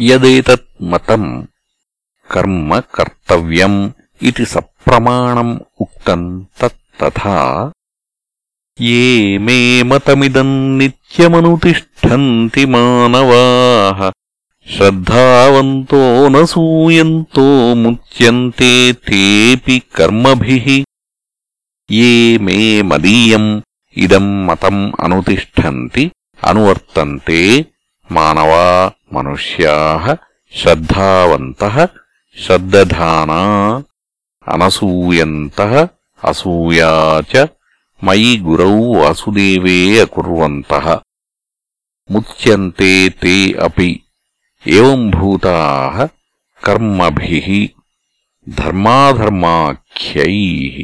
యదేతత్ మతం కర్మ కర్తవ్యం ఇది సప్రమాణం ఉక్తం తత్తథా ఏ మే మతమిదం నిత్యమనుతిష్ఠంతి మానవాః. శ్రద్ధావంతో నూయంతో ముచ్యంతే తేపి కర్మభిః. ఏ మే మదీయం ఇదం మతం అనుతిష్ఠంతి అనువర్తంతే మానవా మనుష్యాः శ్రద్ధావంతः శ్రద్దధానా అనసూయంతः అసూయా చ మయి గురౌ వాసుదేవే అకుర్వంతः ముచ్యంతే తే అపి ఏవంభూతాः కర్మభిः ధర్మాధర్మాఖ్యైः